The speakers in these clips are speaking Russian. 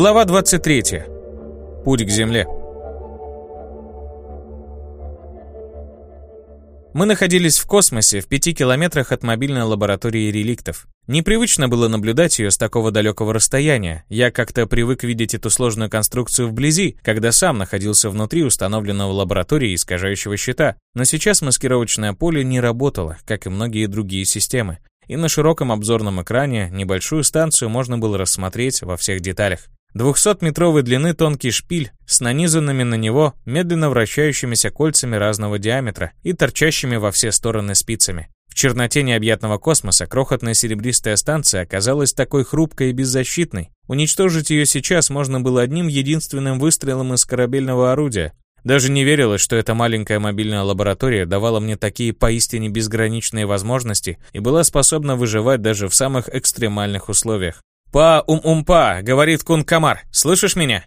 Глава 23. Путь к Земле. Мы находились в космосе в пяти километрах от мобильной лаборатории реликтов. Непривычно было наблюдать ее с такого далекого расстояния. Я как-то привык видеть эту сложную конструкцию вблизи, когда сам находился внутри установленного лаборатории искажающего щита. Но сейчас маскировочное поле не работало, как и многие другие системы. И на широком обзорном экране небольшую станцию можно было рассмотреть во всех деталях. 200-метровой длины тонкий шпиль с нанизанными на него медленно вращающимися кольцами разного диаметра и торчащими во все стороны спицами. В черноте необъятного космоса крохотная серебристая станция оказалась такой хрупкой и беззащитной. Уничтожить ее сейчас можно было одним единственным выстрелом из корабельного орудия. Даже не верилось, что эта маленькая мобильная лаборатория давала мне такие поистине безграничные возможности и была способна выживать даже в самых экстремальных условиях. «Па-ум-ум-па», — говорит Кун Камар. «Слышишь меня?»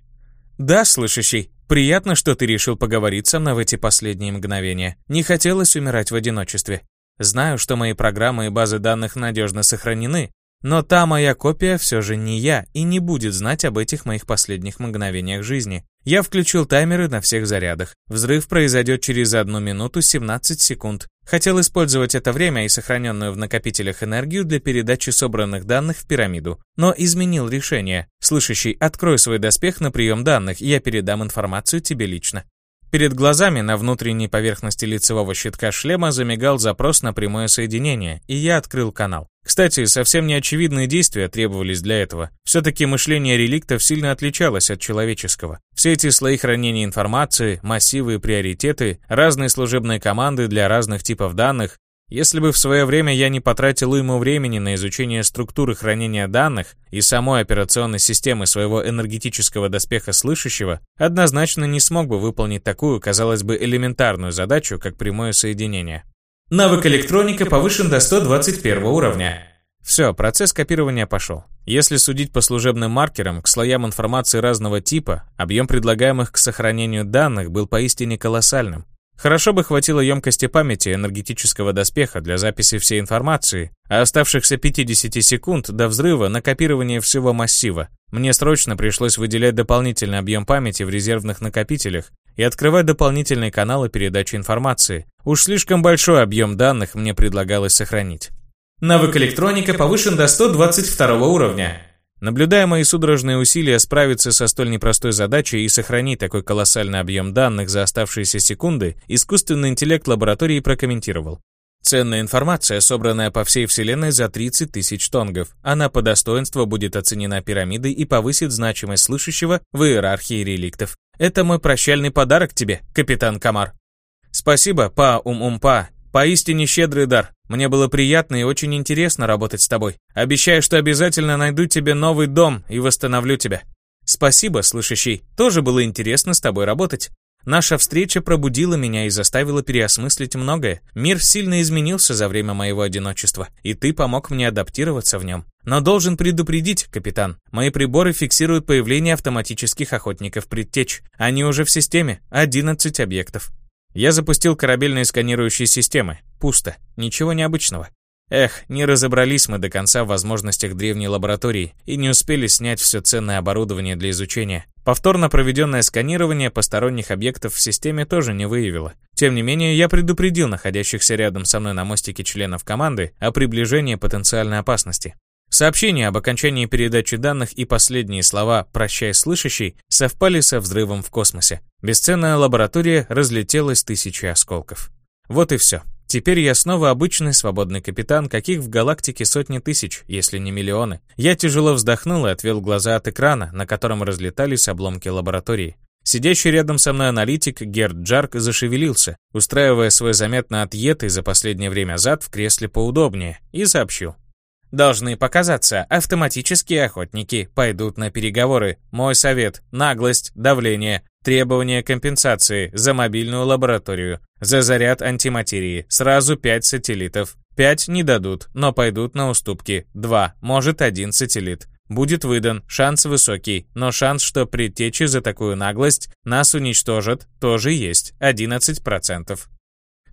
«Да, слышащий. Приятно, что ты решил поговорить со мной в эти последние мгновения. Не хотелось умирать в одиночестве. Знаю, что мои программы и базы данных надежно сохранены, но та моя копия все же не я и не будет знать об этих моих последних мгновениях жизни. Я включил таймеры на всех зарядах. Взрыв произойдет через 1 минуту 17 секунд. Хотел использовать это время и сохраненную в накопителях энергию для передачи собранных данных в пирамиду, но изменил решение. Слышащий, открой свой доспех на прием данных, я передам информацию тебе лично. Перед глазами на внутренней поверхности лицевого щитка шлема замигал запрос на прямое соединение, и я открыл канал. Кстати, совсем неочевидные действия требовались для этого. Все-таки мышление реликтов сильно отличалось от человеческого. Все эти слои хранения информации, массивы и приоритеты, разные служебные команды для разных типов данных, если бы в свое время я не потратил ему времени на изучение структуры хранения данных и самой операционной системы своего энергетического доспеха слышащего, однозначно не смог бы выполнить такую, казалось бы, элементарную задачу, как прямое соединение. Навык электроника повышен до 121 уровня. Все, процесс копирования пошел. Если судить по служебным маркерам, к слоям информации разного типа, объем предлагаемых к сохранению данных был поистине колоссальным. Хорошо бы хватило емкости памяти энергетического доспеха для записи всей информации, а оставшихся 50 секунд до взрыва на копирование всего массива. Мне срочно пришлось выделять дополнительный объем памяти в резервных накопителях и открывать дополнительные каналы передачи информации. Уж слишком большой объем данных мне предлагалось сохранить. Навык электроника повышен до 122 уровня. Наблюдая мои судорожные усилия справиться со столь непростой задачей и сохранить такой колоссальный объем данных за оставшиеся секунды, искусственный интеллект лаборатории прокомментировал. Ценная информация, собранная по всей Вселенной за 30 тысяч тонгов. Она по достоинству будет оценена пирамидой и повысит значимость слышащего в иерархии реликтов. Это мой прощальный подарок тебе, капитан Камар. Спасибо, па-ум-ум-па, Поистине щедрый дар. Мне было приятно и очень интересно работать с тобой. Обещаю, что обязательно найду тебе новый дом и восстановлю тебя. Спасибо, слышащий. Тоже было интересно с тобой работать. Наша встреча пробудила меня и заставила переосмыслить многое. Мир сильно изменился за время моего одиночества, и ты помог мне адаптироваться в нем. Но должен предупредить, капитан, мои приборы фиксируют появление автоматических охотников предтеч. Они уже в системе, 11 объектов. Я запустил корабельные сканирующие системы. Пусто. Ничего необычного. Эх, не разобрались мы до конца в возможностях древней лаборатории и не успели снять все ценное оборудование для изучения. Повторно проведенное сканирование посторонних объектов в системе тоже не выявило. Тем не менее, я предупредил находящихся рядом со мной на мостике членов команды о приближении потенциальной опасности. Сообщение об окончании передачи данных и последние слова «прощай, слышащий» совпали со взрывом в космосе. Бесценная лаборатория разлетелась тысячи осколков. Вот и все. Теперь я снова обычный свободный капитан, каких в галактике сотни тысяч, если не миллионы. Я тяжело вздохнул и отвел глаза от экрана, на котором разлетались обломки лаборатории. Сидящий рядом со мной аналитик Герд Джарк зашевелился, устраивая свой заметно отъетый за последнее время зад в кресле поудобнее, и сообщил. Должны показаться. Автоматические охотники пойдут на переговоры. Мой совет – наглость, давление, требование компенсации за мобильную лабораторию, за заряд антиматерии. Сразу пять сателлитов. Пять не дадут, но пойдут на уступки. Два, может один сателлит. Будет выдан, шанс высокий, но шанс, что предтечи за такую наглость нас уничтожат, тоже есть, 11%.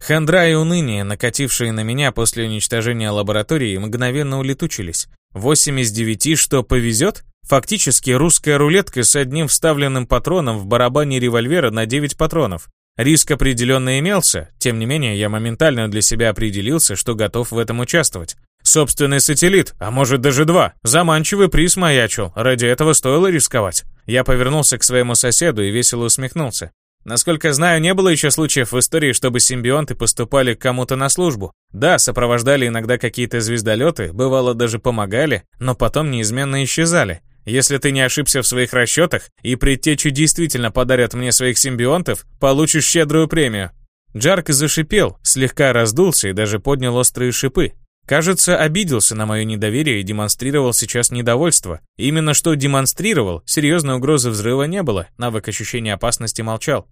Хандра и уныние, накатившие на меня после уничтожения лаборатории, мгновенно улетучились. Восемь из девяти, что повезет? Фактически русская рулетка с одним вставленным патроном в барабане револьвера на 9 патронов. Риск определенно имелся, тем не менее я моментально для себя определился, что готов в этом участвовать. Собственный сателлит, а может даже два. Заманчивый приз маячил, ради этого стоило рисковать. Я повернулся к своему соседу и весело усмехнулся. Насколько знаю, не было еще случаев в истории, чтобы симбионты поступали к кому-то на службу. Да, сопровождали иногда какие-то звездолеты, бывало даже помогали, но потом неизменно исчезали. Если ты не ошибся в своих расчетах и предтечи действительно подарят мне своих симбионтов, получишь щедрую премию». Джарк зашипел, слегка раздулся и даже поднял острые шипы. Кажется, обиделся на мое недоверие и демонстрировал сейчас недовольство. Именно что демонстрировал, серьезной угрозы взрыва не было, навык ощущения опасности молчал.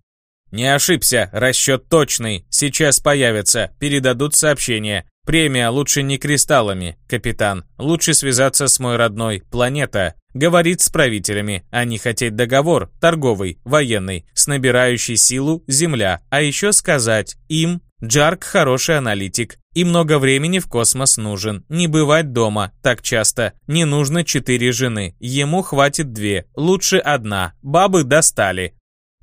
«Не ошибся, расчет точный, сейчас появится, передадут сообщение. Премия лучше не кристаллами, капитан, лучше связаться с мой родной, планета. Говорить с правителями, а не хотеть договор, торговый, военный, с набирающей силу Земля, а еще сказать им Джарк хороший аналитик, и много времени в космос нужен. Не бывать дома так часто. Не нужно четыре жены, ему хватит две, лучше одна. Бабы достали.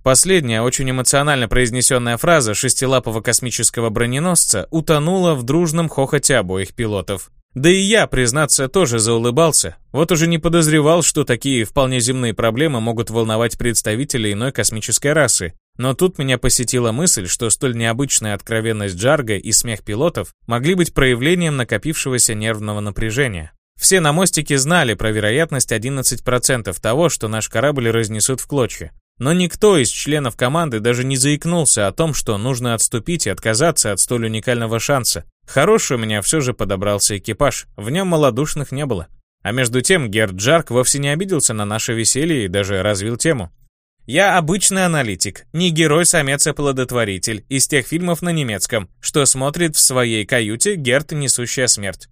Последняя, очень эмоционально произнесенная фраза шестилапого космического броненосца утонула в дружном хохоте обоих пилотов. Да и я, признаться, тоже заулыбался. Вот уже не подозревал, что такие вполне земные проблемы могут волновать представителей иной космической расы. Но тут меня посетила мысль, что столь необычная откровенность Джарга и смех пилотов могли быть проявлением накопившегося нервного напряжения. Все на мостике знали про вероятность 11% того, что наш корабль разнесут в клочья. Но никто из членов команды даже не заикнулся о том, что нужно отступить и отказаться от столь уникального шанса. Хороший у меня все же подобрался экипаж, в нем малодушных не было. А между тем Герд Джарк вовсе не обиделся на наше веселье и даже развил тему. Я обычный аналитик, не герой-самец-оплодотворитель из тех фильмов на немецком, что смотрит в своей каюте Герт «Несущая смерть».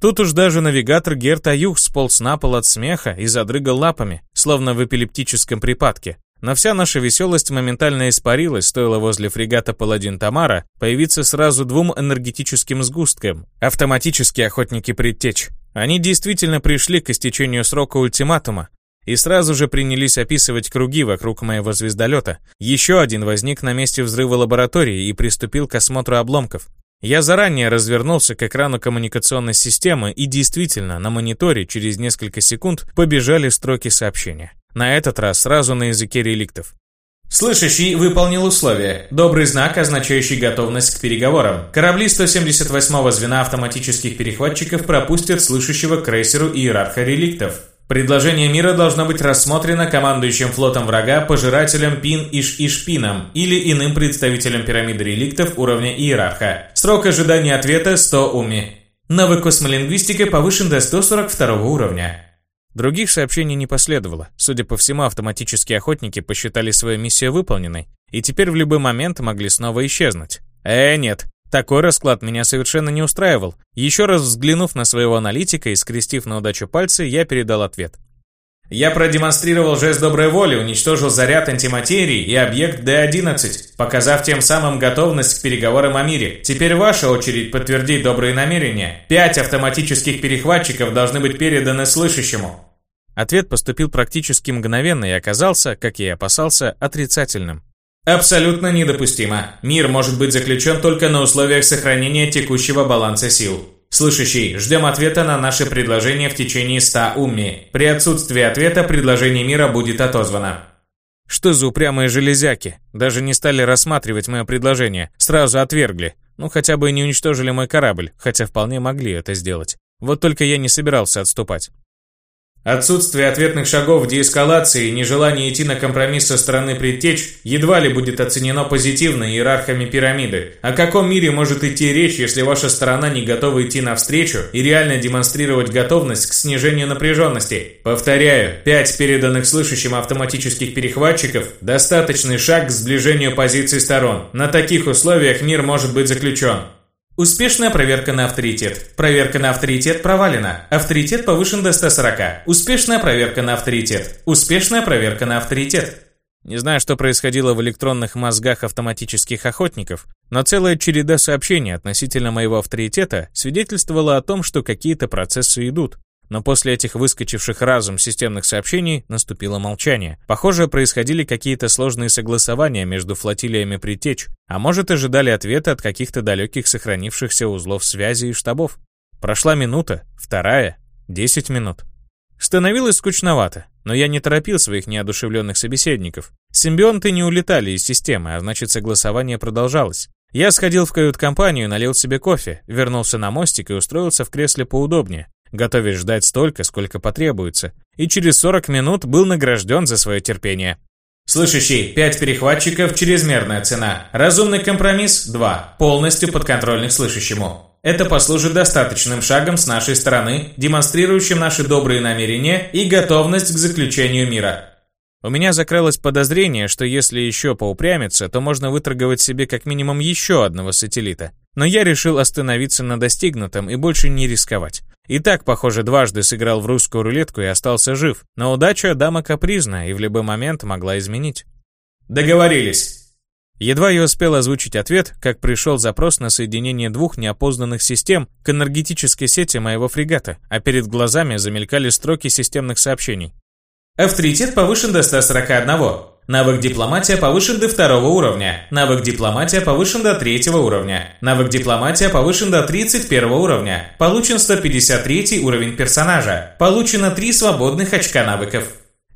Тут уж даже навигатор Герт Аюх сполз на пол от смеха и задрыгал лапами, словно в эпилептическом припадке. Но вся наша веселость моментально испарилась, стоило возле фрегата «Паладин Тамара» появиться сразу двум энергетическим сгусткам, автоматические охотники предтеч. Они действительно пришли к истечению срока ультиматума, и сразу же принялись описывать круги вокруг моего звездолета. Еще один возник на месте взрыва лаборатории и приступил к осмотру обломков. Я заранее развернулся к экрану коммуникационной системы и действительно на мониторе через несколько секунд побежали строки сообщения. На этот раз сразу на языке реликтов. Слышащий выполнил условия. Добрый знак, означающий готовность к переговорам. Корабли 178-го звена автоматических перехватчиков пропустят слышащего к крейсеру иерарха реликтов. Предложение мира должно быть рассмотрено командующим флотом врага, пожирателем Пин-Иш-Ишпином или иным представителем пирамиды реликтов уровня иерарха. Срок ожидания ответа 100 уми. Навык космолингвистика повышен до 142 уровня. Других сообщений не последовало. Судя по всему, автоматические охотники посчитали свою миссию выполненной, и теперь в любой момент могли снова исчезнуть. Э, нет, такой расклад меня совершенно не устраивал. Еще раз взглянув на своего аналитика и скрестив на удачу пальцы, я передал ответ. Я продемонстрировал жест доброй воли, уничтожил заряд антиматерии и объект D-11, показав тем самым готовность к переговорам о мире. Теперь ваша очередь подтвердить добрые намерения. Пять автоматических перехватчиков должны быть переданы слышащему. Ответ поступил практически мгновенно и оказался, как я и опасался, отрицательным. Абсолютно недопустимо. Мир может быть заключен только на условиях сохранения текущего баланса сил. Слышащий, ждем ответа на наше предложение в течение 100 умми. При отсутствии ответа предложение мира будет отозвано. Что за упрямые железяки? Даже не стали рассматривать мое предложение, сразу отвергли. Ну, хотя бы не уничтожили мой корабль, хотя вполне могли это сделать. Вот только я не собирался отступать. Отсутствие ответных шагов в деэскалации и нежелание идти на компромисс со стороны предтеч едва ли будет оценено позитивно иерархами пирамиды. О каком мире может идти речь, если ваша сторона не готова идти навстречу и реально демонстрировать готовность к снижению напряженности? Повторяю, пять переданных слышащим автоматических перехватчиков – достаточный шаг к сближению позиций сторон. На таких условиях мир может быть заключен. Успешная проверка на авторитет. Проверка на авторитет провалена. Авторитет повышен до 140. Успешная проверка на авторитет. Успешная проверка на авторитет. Не знаю, что происходило в электронных мозгах автоматических охотников, но целая череда сообщений относительно моего авторитета свидетельствовала о том, что какие-то процессы идут. Но после этих выскочивших разом системных сообщений наступило молчание. Похоже, происходили какие-то сложные согласования между флотилиями притеч, а может ожидали ответа от каких-то далеких сохранившихся узлов связи и штабов. Прошла минута, вторая, десять минут. Становилось скучновато, но я не торопил своих неодушевленных собеседников. Симбионты не улетали из системы, а значит согласование продолжалось. Я сходил в кают-компанию, налил себе кофе, вернулся на мостик и устроился в кресле поудобнее, готовясь ждать столько, сколько потребуется, и через 40 минут был награжден за свое терпение. Слышащий, 5 перехватчиков, чрезмерная цена. Разумный компромисс, 2. Полностью подконтрольных слышащему. Это послужит достаточным шагом с нашей стороны, демонстрирующим наши добрые намерения и готовность к заключению мира. У меня закралось подозрение, что если еще поупрямиться, то можно выторговать себе как минимум еще одного сателлита. Но я решил остановиться на достигнутом и больше не рисковать. И так, похоже, дважды сыграл в русскую рулетку и остался жив, но удача дама капризна и в любой момент могла изменить. «Договорились!» Едва я успел озвучить ответ, как пришел запрос на соединение двух неопознанных систем к энергетической сети моего фрегата, а перед глазами замелькали строки системных сообщений. Авторитет повышен до 141. Навык дипломатия повышен до второго уровня. Навык дипломатия повышен до третьего уровня. Навык дипломатия повышен до 31 уровня. Получен 153 уровень персонажа. Получено 3 свободных очка навыков.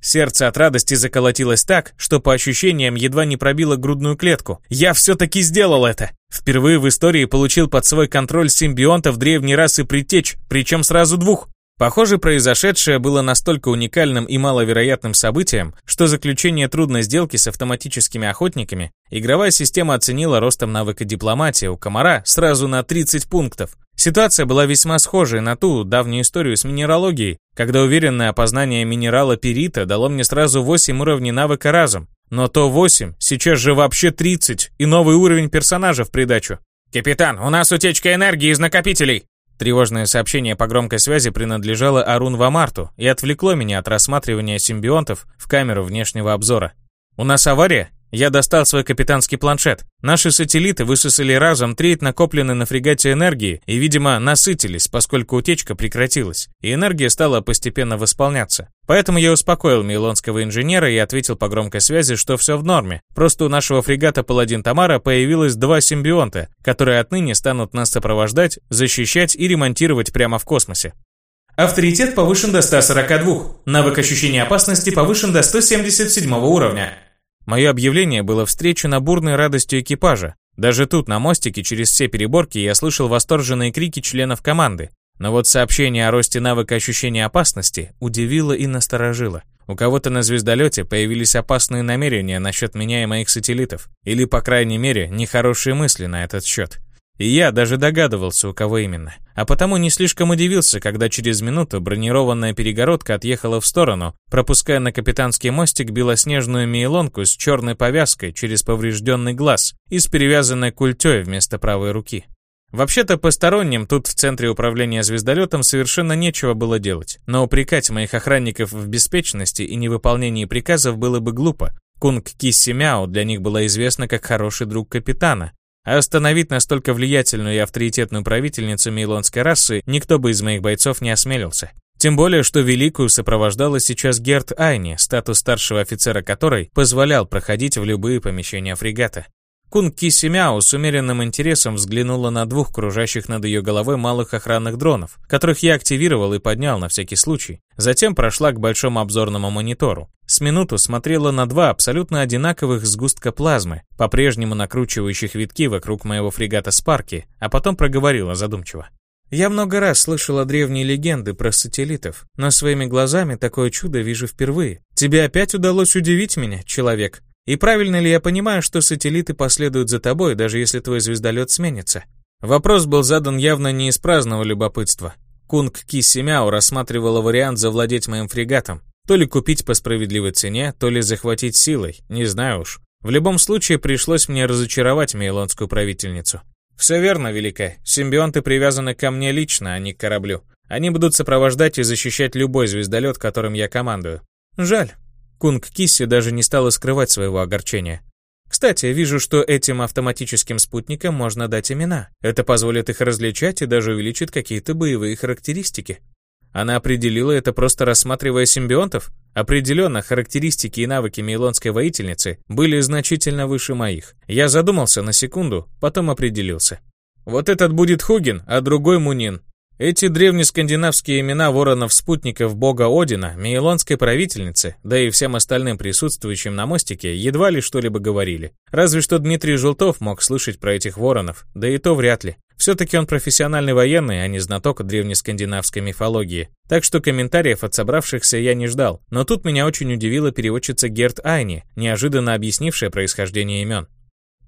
Сердце от радости заколотилось так, что по ощущениям едва не пробило грудную клетку. Я все-таки сделал это. Впервые в истории получил под свой контроль симбионтов древней расы притеч, причем сразу двух. Похоже, произошедшее было настолько уникальным и маловероятным событием, что заключение трудной сделки с автоматическими охотниками игровая система оценила ростом навыка дипломатии у комара сразу на 30 пунктов. Ситуация была весьма схожей на ту давнюю историю с минералогией, когда уверенное опознание минерала перита дало мне сразу 8 уровней навыка разом. Но то 8, сейчас же вообще 30, и новый уровень персонажа в придачу. «Капитан, у нас утечка энергии из накопителей!» Тревожное сообщение по громкой связи принадлежало Арун Вамарту и отвлекло меня от рассматривания симбионтов в камеру внешнего обзора. «У нас авария?» Я достал свой капитанский планшет. Наши сателлиты высосали разом треть накопленной на фрегате энергии и, видимо, насытились, поскольку утечка прекратилась, и энергия стала постепенно восполняться. Поэтому я успокоил мейлонского инженера и ответил по громкой связи, что все в норме. Просто у нашего фрегата «Паладин Тамара» появилось два симбионта, которые отныне станут нас сопровождать, защищать и ремонтировать прямо в космосе. Авторитет повышен до 142. Навык ощущения опасности повышен до 177 уровня. Мое объявление было встречено бурной радостью экипажа. Даже тут, на мостике, через все переборки, я слышал восторженные крики членов команды. Но вот сообщение о росте навыка ощущения опасности удивило и насторожило. У кого-то на звездолете появились опасные намерения насчет меня и моих сателлитов. Или, по крайней мере, нехорошие мысли на этот счет. И я даже догадывался, у кого именно. А потому не слишком удивился, когда через минуту бронированная перегородка отъехала в сторону, пропуская на капитанский мостик белоснежную мейлонку с черной повязкой через поврежденный глаз и с перевязанной культей вместо правой руки. Вообще-то посторонним тут в центре управления звездолетом совершенно нечего было делать, но упрекать моих охранников в беспечности и невыполнении приказов было бы глупо. Кунг Кисси Мяо для них была известна как хороший друг капитана, остановить настолько влиятельную и авторитетную правительницу мейлонской расы никто бы из моих бойцов не осмелился. Тем более, что Великую сопровождала сейчас Герт Айни, статус старшего офицера которой позволял проходить в любые помещения фрегата. Кун Кисимяо с умеренным интересом взглянула на двух кружащих над ее головой малых охранных дронов, которых я активировал и поднял на всякий случай. Затем прошла к большому обзорному монитору. С минуту смотрела на два абсолютно одинаковых сгустка плазмы, по-прежнему накручивающих витки вокруг моего фрегата Спарки, а потом проговорила задумчиво. Я много раз слышала древние легенды про сателлитов, но своими глазами такое чудо вижу впервые. Тебе опять удалось удивить меня, человек. И правильно ли я понимаю, что сателлиты последуют за тобой, даже если твой звездолет сменится? Вопрос был задан явно не из праздного любопытства. Кунг Ки Семяо рассматривала вариант завладеть моим фрегатом. То ли купить по справедливой цене, то ли захватить силой, не знаю уж. В любом случае пришлось мне разочаровать мейлонскую правительницу. Все верно, Великая. Симбионты привязаны ко мне лично, а не к кораблю. Они будут сопровождать и защищать любой звездолет, которым я командую. Жаль. Кунг Кисси даже не стала скрывать своего огорчения. Кстати, вижу, что этим автоматическим спутникам можно дать имена. Это позволит их различать и даже увеличит какие-то боевые характеристики. Она определила это просто рассматривая симбионтов? Определенно, характеристики и навыки мейлонской воительницы были значительно выше моих. Я задумался на секунду, потом определился. Вот этот будет Хугин, а другой Мунин. Эти древнескандинавские имена воронов-спутников бога Одина, мейлонской правительницы, да и всем остальным присутствующим на мостике, едва ли что-либо говорили. Разве что Дмитрий Желтов мог слышать про этих воронов, да и то вряд ли. Все-таки он профессиональный военный, а не знаток древнескандинавской мифологии. Так что комментариев от собравшихся я не ждал. Но тут меня очень удивила переводчица Герт Айни, неожиданно объяснившая происхождение имен.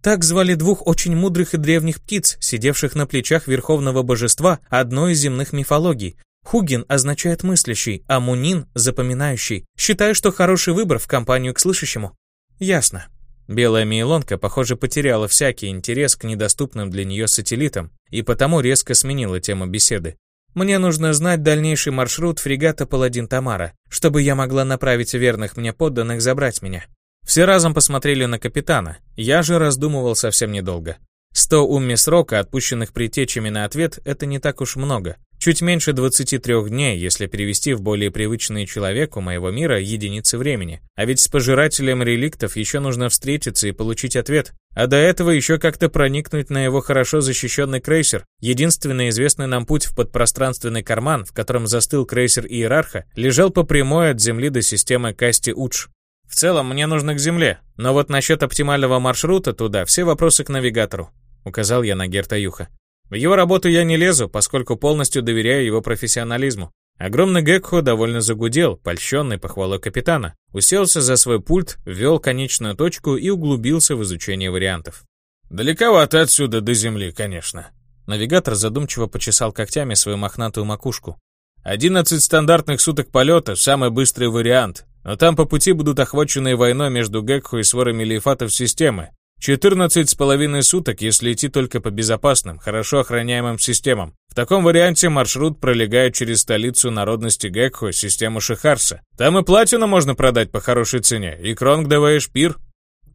Так звали двух очень мудрых и древних птиц, сидевших на плечах верховного божества одной из земных мифологий. Хугин означает мыслящий, а Мунин — запоминающий. Считаю, что хороший выбор в компанию к слышащему. Ясно. Белая мейлонка, похоже, потеряла всякий интерес к недоступным для нее сателлитам и потому резко сменила тему беседы. Мне нужно знать дальнейший маршрут фрегата «Паладин Тамара», чтобы я могла направить верных мне подданных забрать меня. Все разом посмотрели на капитана. Я же раздумывал совсем недолго. Сто умми срока, отпущенных притечами на ответ, это не так уж много. Чуть меньше 23 дней, если перевести в более привычные человеку моего мира единицы времени. А ведь с пожирателем реликтов еще нужно встретиться и получить ответ. А до этого еще как-то проникнуть на его хорошо защищенный крейсер. Единственный известный нам путь в подпространственный карман, в котором застыл крейсер Иерарха, лежал по прямой от Земли до системы Касти-Удж. В целом, мне нужно к Земле, но вот насчет оптимального маршрута туда все вопросы к навигатору», — указал я на Герта Юха. В его работу я не лезу, поскольку полностью доверяю его профессионализму. Огромный Гекхо довольно загудел, польщенный похвалой капитана, уселся за свой пульт, ввел конечную точку и углубился в изучение вариантов. «Далековато отсюда до Земли, конечно». Навигатор задумчиво почесал когтями свою мохнатую макушку. «Одиннадцать стандартных суток полета — самый быстрый вариант, но там по пути будут охваченные войной между Гекху и сворами лейфатов системы. 14 с половиной суток, если идти только по безопасным, хорошо охраняемым системам. В таком варианте маршрут пролегает через столицу народности Гекху, систему Шихарса. Там и платину можно продать по хорошей цене, и Кронгдевая Шпир.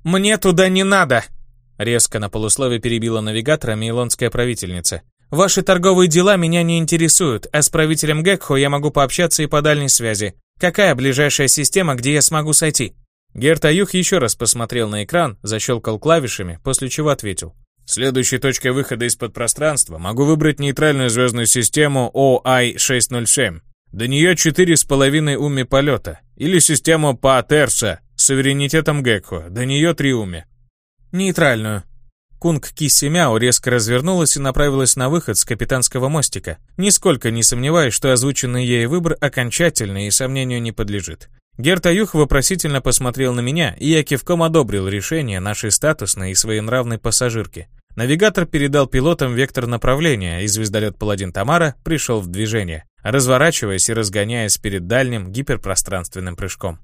«Мне туда не надо!» Резко на полусловие перебила навигатора мейлонская правительница. «Ваши торговые дела меня не интересуют, а с правителем Гекхо я могу пообщаться и по дальней связи. Какая ближайшая система, где я смогу сойти? Герт Аюх еще раз посмотрел на экран, защелкал клавишами, после чего ответил. Следующей точкой выхода из-под пространства могу выбрать нейтральную звездную систему OI-607. До нее четыре с половиной уми полета. Или систему Паатерса с суверенитетом Гекхо. До нее три уми. Нейтральную. Кунг Кисси Мяо резко развернулась и направилась на выход с капитанского мостика, нисколько не сомневаясь, что озвученный ей выбор окончательный и сомнению не подлежит. Герт Аюх вопросительно посмотрел на меня, и я кивком одобрил решение нашей статусной и своенравной пассажирки. Навигатор передал пилотам вектор направления, и звездолет «Паладин Тамара» пришел в движение, разворачиваясь и разгоняясь перед дальним гиперпространственным прыжком.